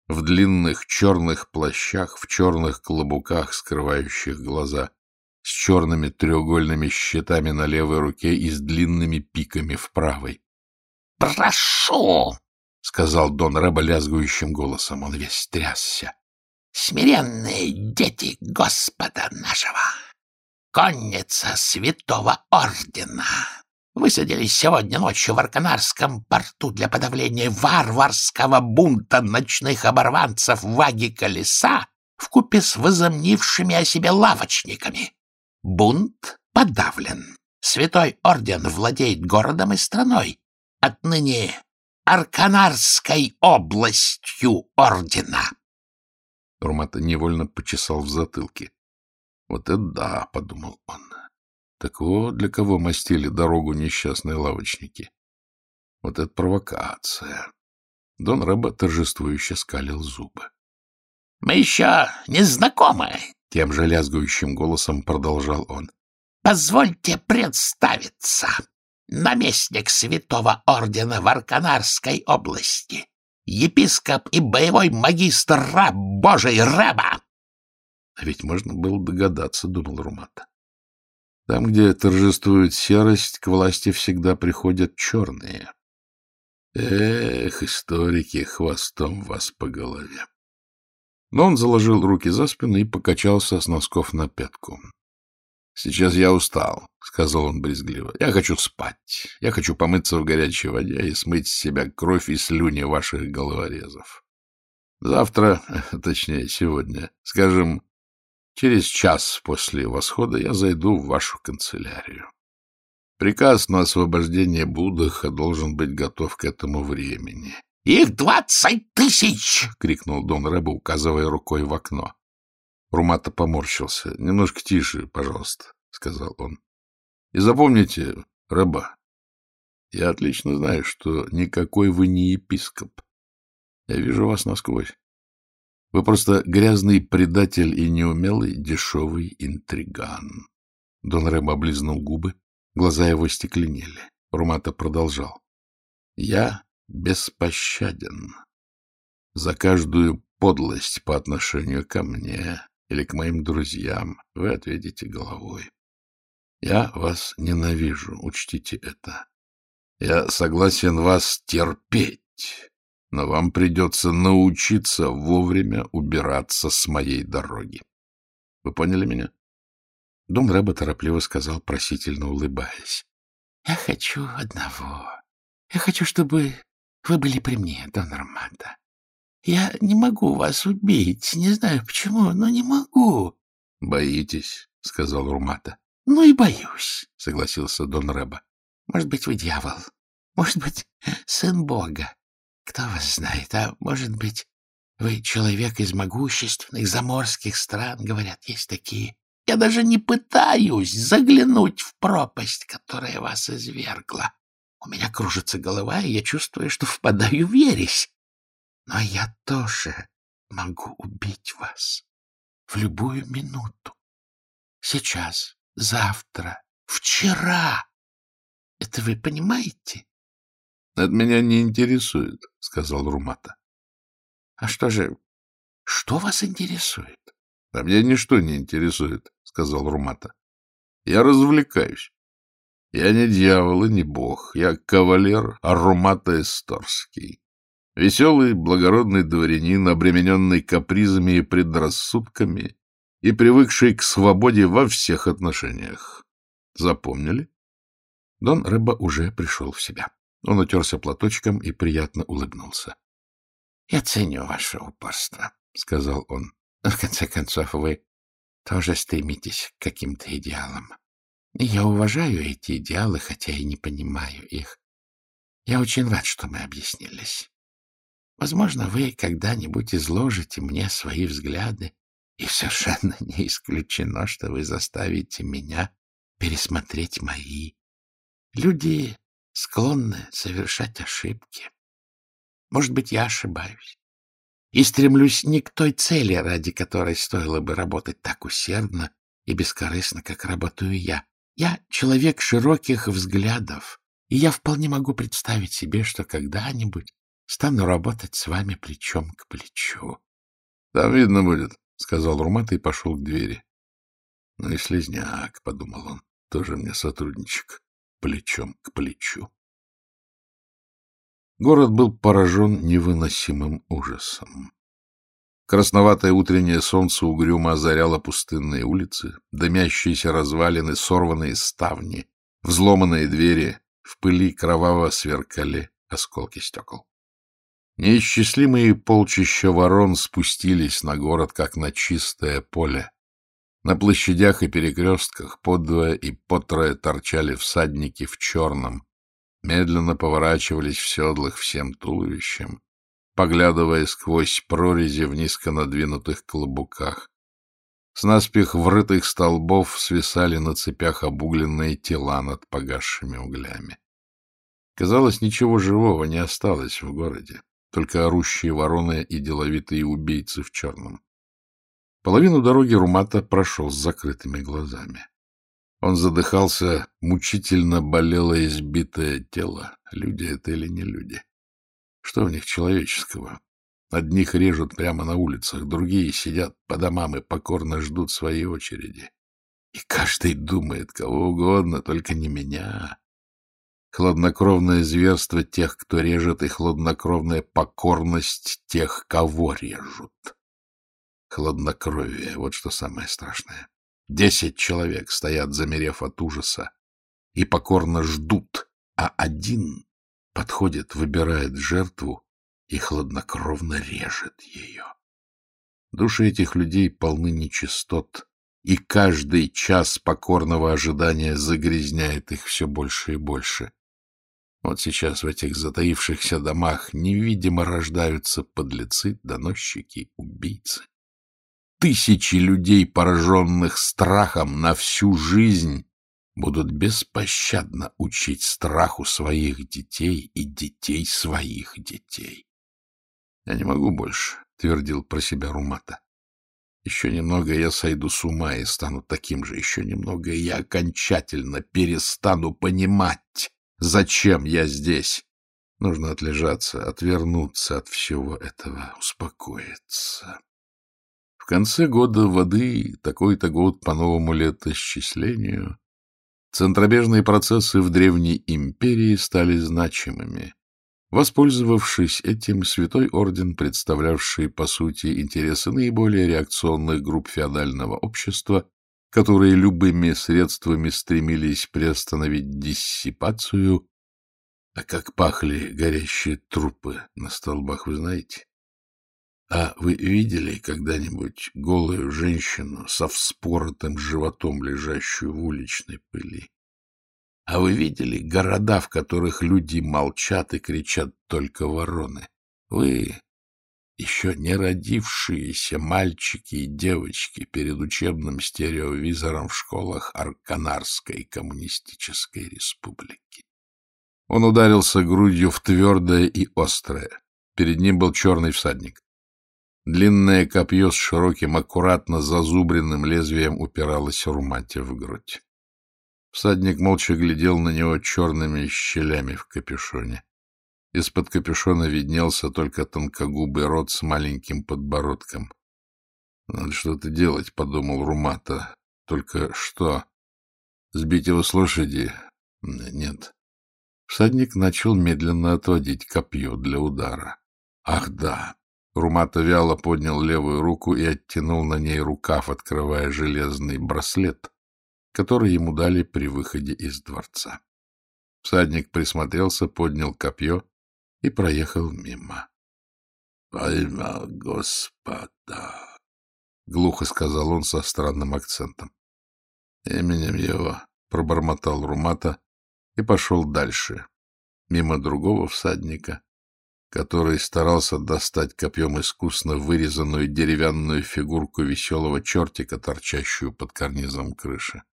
в длинных черных плащах, в черных клобуках, скрывающих глаза, с черными треугольными щитами на левой руке и с длинными пиками в правой. — Прошу! — сказал Дон Рэба лязгующим голосом. Он весь трясся. — Смиренные дети Господа нашего! Конница Святого Ордена! Высадились сегодня ночью в Арканарском порту для подавления варварского бунта ночных оборванцев ваги колеса вкупе с возомнившими о себе лавочниками. Бунт подавлен. Святой Орден владеет городом и страной. Отныне Арканарской областью ордена. Урмата невольно почесал в затылке. Вот это да, — подумал он. Так вот для кого мастили дорогу несчастные лавочники. Вот это провокация. Дон Рэба торжествующе скалил зубы. — Мы еще не знакомы, — тем же лязгающим голосом продолжал он. — Позвольте представиться наместник святого ордена в Арканарской области, епископ и боевой магистр раб Божий раба. А ведь можно было догадаться, — думал Румата. Там, где торжествует серость, к власти всегда приходят черные. Эх, историки, хвостом вас по голове. Но он заложил руки за спину и покачался с носков на пятку. Сейчас я устал, — сказал он брезгливо. — Я хочу спать. Я хочу помыться в горячей воде и смыть с себя кровь и слюни ваших головорезов. Завтра, [laughs] точнее, сегодня, скажем, через час после восхода я зайду в вашу канцелярию. Приказ на освобождение Будаха должен быть готов к этому времени. — Их двадцать тысяч! — крикнул Дон Рэба, указывая рукой в окно. Румата поморщился. — Немножко тише, пожалуйста, — сказал он. — И запомните, рыба, я отлично знаю, что никакой вы не епископ. Я вижу вас насквозь. Вы просто грязный предатель и неумелый дешевый интриган. Дон Рэм облизнул губы, глаза его стекленели. Румата продолжал. — Я беспощаден. За каждую подлость по отношению ко мне или к моим друзьям, вы ответите головой. Я вас ненавижу, учтите это. Я согласен вас терпеть, но вам придется научиться вовремя убираться с моей дороги. Вы поняли меня? Дом Рэба торопливо сказал, просительно улыбаясь. — Я хочу одного. Я хочу, чтобы вы были при мне, Дон Романто. Я не могу вас убить, не знаю почему, но не могу. — Боитесь, — сказал Румата. — Ну и боюсь, — согласился Дон Рэба. — Может быть, вы дьявол, может быть, сын Бога. Кто вас знает, а может быть, вы человек из могущественных заморских стран, говорят, есть такие. Я даже не пытаюсь заглянуть в пропасть, которая вас извергла. У меня кружится голова, и я чувствую, что впадаю в ересь. Но я тоже могу убить вас в любую минуту. Сейчас, завтра, вчера. Это вы понимаете? — Это меня не интересует, — сказал Румата. — А что же... Что вас интересует? — А меня ничто не интересует, — сказал Румата. — Я развлекаюсь. Я не дьявол и не бог. Я кавалер Арумата Эсторский. Веселый, благородный дворянин, обремененный капризами и предрассудками и привыкший к свободе во всех отношениях. Запомнили? Дон Рыба уже пришел в себя. Он утерся платочком и приятно улыбнулся. — Я ценю ваше упорство, — сказал он. — В конце концов, вы тоже стремитесь к каким-то идеалам. Я уважаю эти идеалы, хотя и не понимаю их. Я очень рад, что мы объяснились. Возможно, вы когда-нибудь изложите мне свои взгляды, и совершенно не исключено, что вы заставите меня пересмотреть мои. Люди склонны совершать ошибки. Может быть, я ошибаюсь. И стремлюсь не к той цели, ради которой стоило бы работать так усердно и бескорыстно, как работаю я. Я человек широких взглядов, и я вполне могу представить себе, что когда-нибудь стану работать с вами плечом к плечу. — Там видно будет, — сказал Румат и пошел к двери. — Ну и слезняк, — подумал он, — тоже мне сотрудничек, плечом к плечу. Город был поражен невыносимым ужасом. Красноватое утреннее солнце угрюмо озаряло пустынные улицы, дымящиеся развалины, сорванные ставни, взломанные двери, в пыли кроваво сверкали осколки стекол. Неисчислимые полчища ворон спустились на город, как на чистое поле. На площадях и перекрестках подвое и потрое торчали всадники в черном, медленно поворачивались в седлах всем туловищем, поглядывая сквозь прорези в низко надвинутых клобуках. С наспех врытых столбов свисали на цепях обугленные тела над погасшими углями. Казалось, ничего живого не осталось в городе, только орущие вороны и деловитые убийцы в черном. Половину дороги Румата прошел с закрытыми глазами. Он задыхался, мучительно болело избитое тело. Люди это или не люди? Что в них человеческого? Одних режут прямо на улицах, другие сидят по домам и покорно ждут своей очереди. И каждый думает кого угодно, только не меня. Хладнокровное зверство тех, кто режет, и хладнокровная покорность тех, кого режут. Хладнокровие — вот что самое страшное. Десять человек стоят, замерев от ужаса, и покорно ждут, а один подходит, выбирает жертву и хладнокровно режет ее. Души этих людей полны нечистот, и каждый час покорного ожидания загрязняет их все больше и больше. Вот сейчас в этих затаившихся домах невидимо рождаются подлецы, доносчики, убийцы тысячи людей, пораженных страхом на всю жизнь, будут беспощадно учить страху своих детей и детей своих детей. — Я не могу больше, — твердил про себя Румата. — Еще немного, я сойду с ума и стану таким же. Еще немного, я окончательно перестану понимать, зачем я здесь. Нужно отлежаться, отвернуться от всего этого, успокоиться. В конце года воды, такой-то год по новому летосчислению, центробежные процессы в Древней империи стали значимыми. Воспользовавшись этим, Святой Орден, представлявший, по сути, интересы наиболее реакционных групп феодального общества, которые любыми средствами стремились приостановить диссипацию, а как пахли горящие трупы на столбах, вы знаете? А вы видели когда-нибудь голую женщину со вспоротым животом, лежащую в уличной пыли? А вы видели города, в которых люди молчат и кричат только вороны? Вы, еще не родившиеся мальчики и девочки перед учебным стереовизором в школах Арканарской коммунистической республики. Он ударился грудью в твердое и острое. Перед ним был черный всадник. Длинное копье с широким, аккуратно зазубренным лезвием упиралось Румате в грудь. Всадник молча глядел на него черными щелями в капюшоне. Из-под капюшона виднелся только тонкогубый рот с маленьким подбородком. «Надо что-то делать», — подумал Румата. «Только что? Сбить его с лошади? Нет». Всадник начал медленно отводить копье для удара. «Ах да!» Румата вяло поднял левую руку и оттянул на ней рукав, открывая железный браслет, который ему дали при выходе из дворца. Всадник присмотрелся, поднял копье и проехал мимо. — Пойма, господа! — глухо сказал он со странным акцентом. — Именем его пробормотал Румата и пошел дальше, мимо другого всадника, который старался достать копьем искусно вырезанную деревянную фигурку веселого чертика, торчащую под карнизом крыши.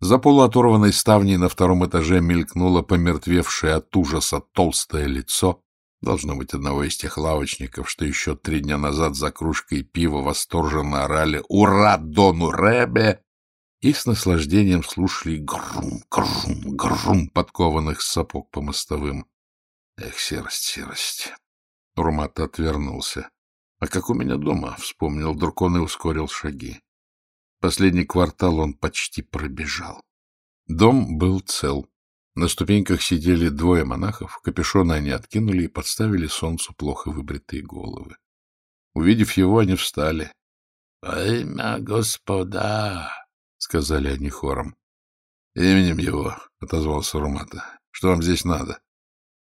За полуоторванной ставней на втором этаже мелькнуло помертвевшее от ужаса толстое лицо, должно быть, одного из тех лавочников, что еще три дня назад за кружкой пива восторженно орали «Ура, Дону Ребе!» и с наслаждением слушали грум, грум, грум подкованных сапог по мостовым. Эх, серость, серость. Урмат отвернулся. А как у меня дома, вспомнил вдруг и ускорил шаги. Последний квартал он почти пробежал. Дом был цел. На ступеньках сидели двое монахов, капюшоны они откинули и подставили солнцу плохо выбритые головы. Увидев его, они встали. — Во имя Господа! — сказали они хором. — Именем его, — отозвался Румата. — Что вам здесь надо?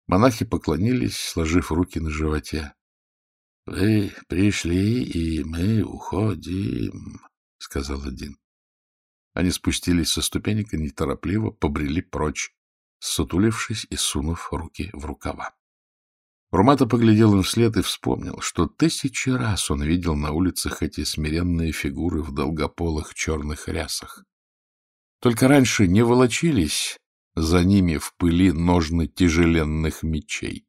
Монахи поклонились, сложив руки на животе. — Вы пришли, и мы уходим, — сказал один. Они спустились со ступенек и неторопливо побрели прочь, сутулившись и сунув руки в рукава. Румата поглядел им вслед и вспомнил, что тысячи раз он видел на улицах эти смиренные фигуры в долгополых черных рясах. Только раньше не волочились за ними в пыли ножны тяжеленных мечей.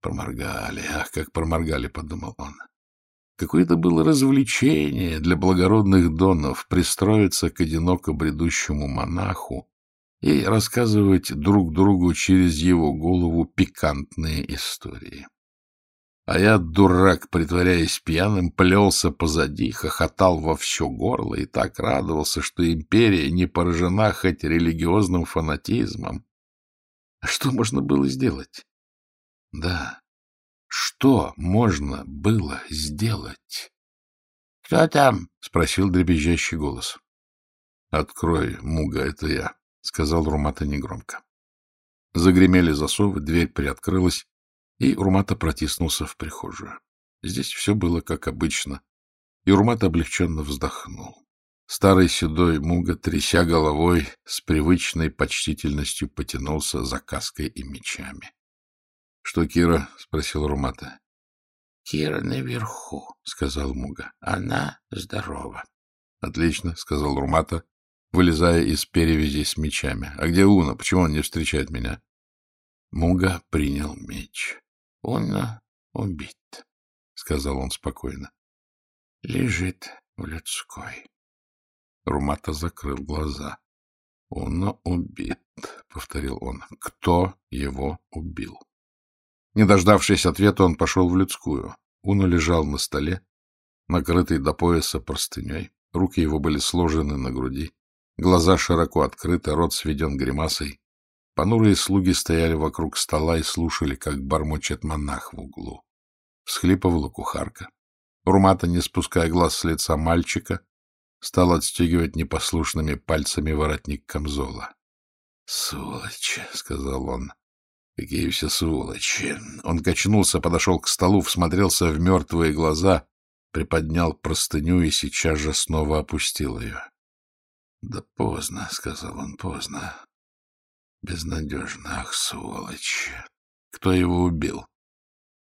Проморгали, ах, как проморгали, — подумал он. Какое-то было развлечение для благородных донов пристроиться к одиноко бредущему монаху и рассказывать друг другу через его голову пикантные истории. А я, дурак, притворяясь пьяным, плелся позади, хохотал во все горло и так радовался, что империя не поражена хоть религиозным фанатизмом. А что можно было сделать? Да, что можно было сделать? — Кто там? — спросил дребезжащий голос. — Открой, Муга, это я сказал Румата негромко. Загремели засовы, дверь приоткрылась, и Румата протиснулся в прихожую. Здесь все было как обычно, и Румата облегченно вздохнул. Старый седой Муга, тряся головой, с привычной почтительностью потянулся за каской и мечами. — Что, Кира? — спросил Румата. — Кира наверху, — сказал Муга. — Она здорова. — Отлично, — сказал Румата вылезая из перевязи с мечами. — А где Уна? Почему он не встречает меня? Муга принял меч. — Уна убит, — сказал он спокойно. — Лежит в людской. Румата закрыл глаза. — Уна убит, — повторил он. — Кто его убил? Не дождавшись ответа, он пошел в людскую. Уна лежал на столе, накрытый до пояса простыней. Руки его были сложены на груди. Глаза широко открыты, рот сведен гримасой. Понурые слуги стояли вокруг стола и слушали, как бормочет монах в углу. Всхлипывала кухарка. Румата, не спуская глаз с лица мальчика, стал отстегивать непослушными пальцами воротник камзола. — Сволочи, — сказал он. — Какие все сволочи! Он качнулся, подошел к столу, всмотрелся в мертвые глаза, приподнял простыню и сейчас же снова опустил ее. — Да поздно, — сказал он, — поздно. Безнадежно, ах, сволочь. Кто его убил?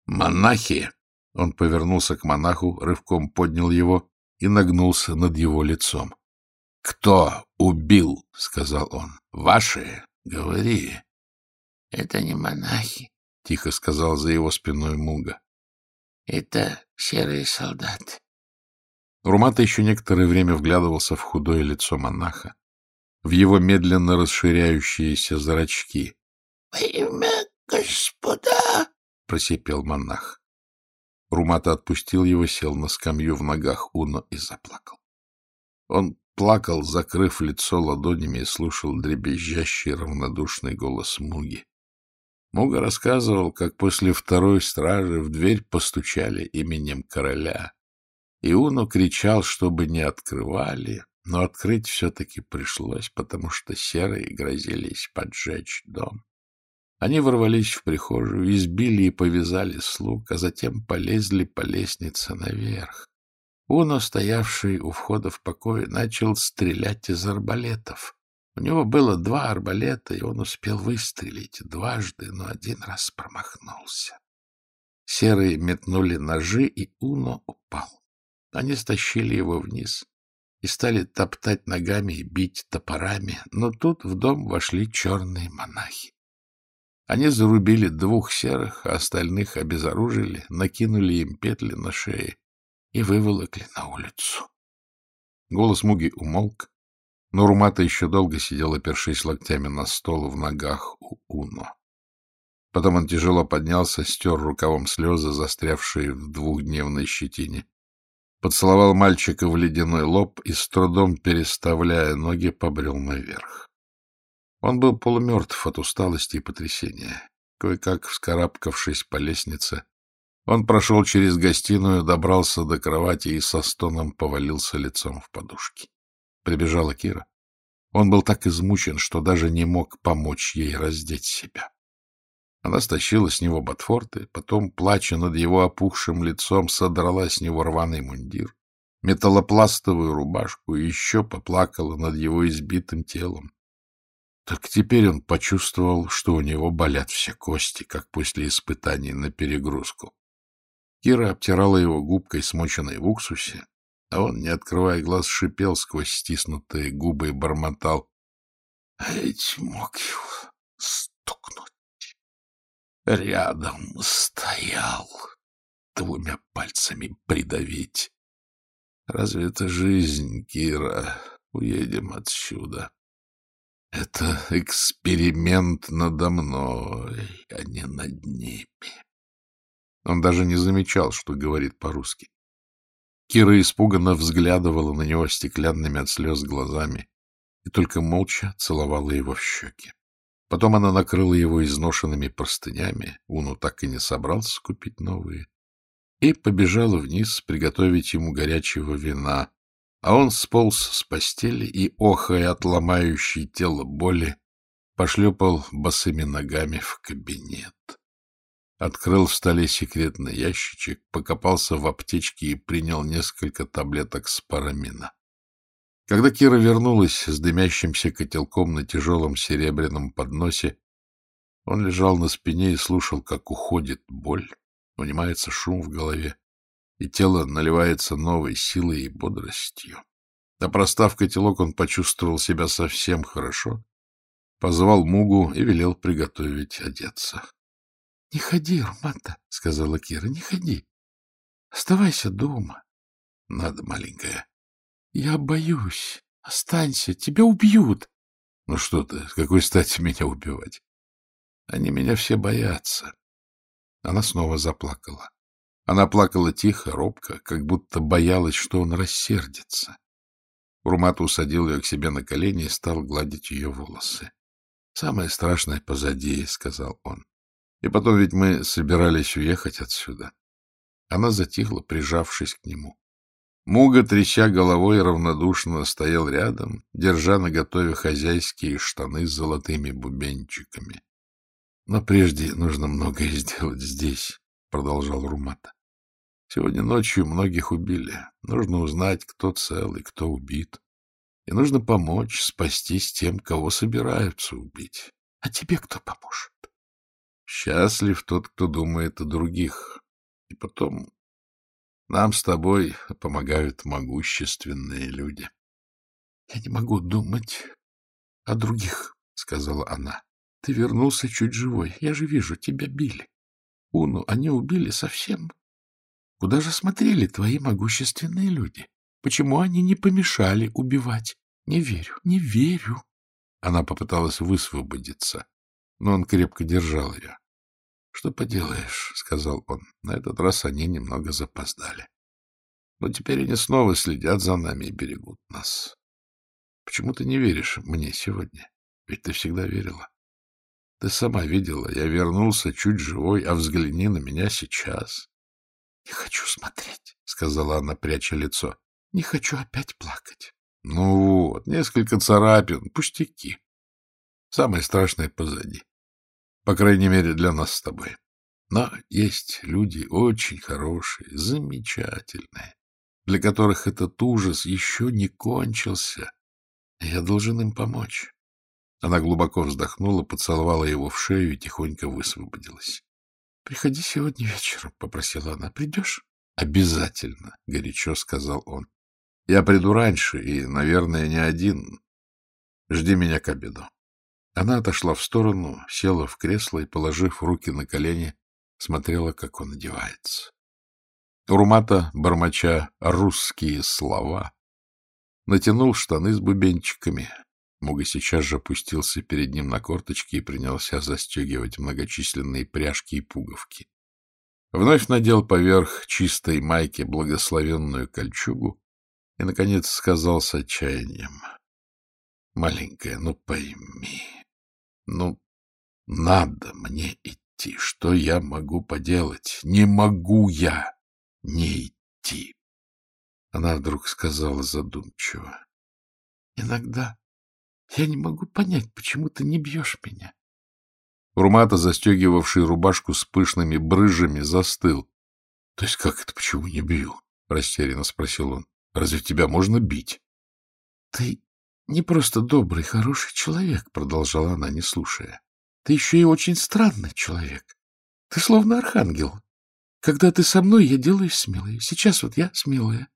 Монахи! Он повернулся к монаху, рывком поднял его и нагнулся над его лицом. — Кто убил? — сказал он. — Ваши? Говори. — Это не монахи, — тихо сказал за его спиной Муга. — Это серые солдаты. Румата еще некоторое время вглядывался в худое лицо монаха, в его медленно расширяющиеся зрачки. — Во имя Господа! — просипел монах. Румата отпустил его, сел на скамью в ногах Уно и заплакал. Он плакал, закрыв лицо ладонями, и слушал дребезжащий равнодушный голос Муги. Муга рассказывал, как после второй стражи в дверь постучали именем короля, Иуну кричал, чтобы не открывали, но открыть все-таки пришлось, потому что серые грозились поджечь дом. Они ворвались в прихожую, избили и повязали слуг, а затем полезли по лестнице наверх. Уно, стоявший у входа в покой, начал стрелять из арбалетов. У него было два арбалета, и он успел выстрелить дважды, но один раз промахнулся. Серые метнули ножи, и Уно упал. Они стащили его вниз. И стали топтать ногами и бить топорами, но тут в дом вошли черные монахи. Они зарубили двух серых, а остальных обезоружили, накинули им петли на шеи и выволокли на улицу. Голос Муги умолк, но Румата еще долго сидел, опершись локтями на стол в ногах у Уно. Потом он тяжело поднялся, стер рукавом слезы, застрявшие в двухдневной щетине, поцеловал мальчика в ледяной лоб и, с трудом переставляя ноги, побрел наверх. Он был полумертв от усталости и потрясения. Кое-как вскарабкавшись по лестнице, он прошел через гостиную, добрался до кровати и со стоном повалился лицом в подушки. Прибежала Кира. Он был так измучен, что даже не мог помочь ей раздеть себя. Она стащила с него ботфорты, потом, плача над его опухшим лицом, содрала с него рваный мундир, металлопластовую рубашку и еще поплакала над его избитым телом. Так теперь он почувствовал, что у него болят все кости, как после испытаний на перегрузку. Кира обтирала его губкой, смоченной в уксусе, а он, не открывая глаз, шипел сквозь стиснутые губы и бормотал. — А ведь мог его стукнуть. Рядом стоял, двумя пальцами придавить. Разве это жизнь, Кира? Уедем отсюда. Это эксперимент надо мной, а не над ними. Он даже не замечал, что говорит по-русски. Кира испуганно взглядывала на него стеклянными от слез глазами и только молча целовала его в щеки. Потом она накрыла его изношенными простынями, Уну так и не собрался купить новые, и побежала вниз приготовить ему горячего вина, а он сполз с постели и, охая от ломающей тело боли, пошлепал босыми ногами в кабинет. Открыл в столе секретный ящичек, покопался в аптечке и принял несколько таблеток спарамина. Когда Кира вернулась с дымящимся котелком на тяжелом серебряном подносе, он лежал на спине и слушал, как уходит боль, унимается шум в голове, и тело наливается новой силой и бодростью. Опростав котелок, он почувствовал себя совсем хорошо, позвал Мугу и велел приготовить одеться. — Не ходи, Румата, — сказала Кира, — не ходи. Оставайся дома. — Надо, маленькая. Я боюсь. Останься, тебя убьют. Ну что ты, с какой стати [laughs] меня убивать? Они меня все боятся. Она снова заплакала. Она плакала тихо, робко, как будто боялась, что он рассердится. Румат усадил ее к себе на колени и стал гладить ее волосы. — Самое страшное позади, — сказал он. — И потом ведь мы собирались уехать отсюда. Она затихла, прижавшись к нему. Муга, треща головой, равнодушно стоял рядом, держа наготове хозяйские штаны с золотыми бубенчиками. — Но прежде нужно многое [laughs] сделать здесь, — продолжал Румата. — Сегодня ночью многих убили. Нужно узнать, кто цел и кто убит. И нужно помочь спастись тем, кого собираются убить. А тебе кто поможет? Счастлив тот, кто думает о других. И потом нам с тобой помогают могущественные люди. — Я не могу думать о других, — сказала она. — Ты вернулся чуть живой. Я же вижу, тебя били. Уну они убили совсем. Куда же смотрели твои могущественные люди? Почему они не помешали убивать? Не верю, не верю. Она попыталась высвободиться, но он крепко держал ее. — Что поделаешь, — сказал он. На этот раз они немного запоздали. Но теперь они снова следят за нами и берегут нас. Почему ты не веришь мне сегодня? Ведь ты всегда верила. Ты сама видела, я вернулся чуть живой, а взгляни на меня сейчас. — Не хочу смотреть, — сказала она, пряча лицо. — Не хочу опять плакать. — Ну вот, несколько царапин, пустяки. Самое страшное позади. По крайней мере, для нас с тобой. Но есть люди очень хорошие, замечательные, для которых этот ужас еще не кончился. Я должен им помочь. Она глубоко вздохнула, поцеловала его в шею и тихонько высвободилась. — Приходи сегодня вечером, — попросила она. — Придешь? — Обязательно, — горячо сказал он. Я приду раньше и, наверное, не один. Жди меня к обеду. Она отошла в сторону, села в кресло и, положив руки на колени, смотрела, как он одевается. Урмата, бормоча русские слова, натянул штаны с бубенчиками. Муга сейчас же опустился перед ним на корточки и принялся застегивать многочисленные пряжки и пуговки. Вновь надел поверх чистой майки благословенную кольчугу и, наконец, сказал с отчаянием. — Маленькая, ну пойми, ну надо мне идти. Что я могу поделать? Не могу я не идти. Она вдруг сказала задумчиво. — Иногда я не могу понять, почему ты не бьешь меня. Урмата, застегивавший рубашку с пышными брыжами, застыл. — То есть как это, почему не бью? — растерянно спросил он. — Разве тебя можно бить? — Ты не просто добрый, хороший человек, — продолжала она, не слушая. — Ты еще и очень странный человек. Ты словно архангел. Когда ты со мной, я делаюсь смелой. Сейчас вот я смелая.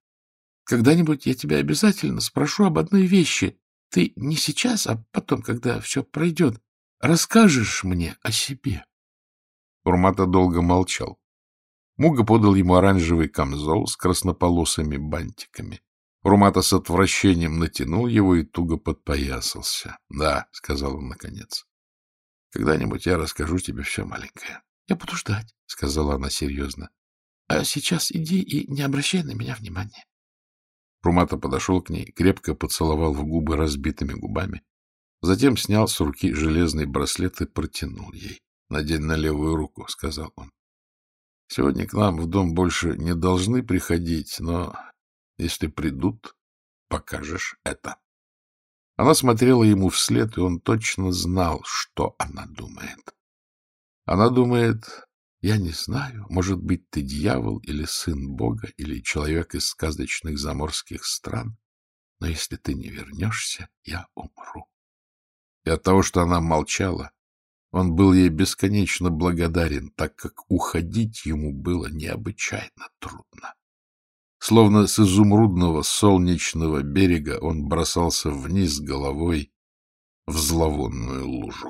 Когда-нибудь я тебя обязательно спрошу об одной вещи. Ты не сейчас, а потом, когда все пройдет, расскажешь мне о себе. Урмата долго молчал. Муга подал ему оранжевый камзол с краснополосыми бантиками. Урмата с отвращением натянул его и туго подпоясался. — Да, — сказал он наконец. — Когда-нибудь я расскажу тебе все, маленькое. — Я буду ждать, — сказала она серьезно. — А сейчас иди и не обращай на меня внимания. Румата подошел к ней, крепко поцеловал в губы разбитыми губами, затем снял с руки железный браслет и протянул ей. — Надень на левую руку, — сказал он. — Сегодня к нам в дом больше не должны приходить, но если придут, покажешь это. Она смотрела ему вслед, и он точно знал, что она думает. Она думает, я не знаю, может быть, ты дьявол или сын Бога, или человек из сказочных заморских стран, но если ты не вернешься, я умру. И от того, что она молчала, он был ей бесконечно благодарен, так как уходить ему было необычайно трудно. Словно с изумрудного солнечного берега он бросался вниз головой в зловонную лужу.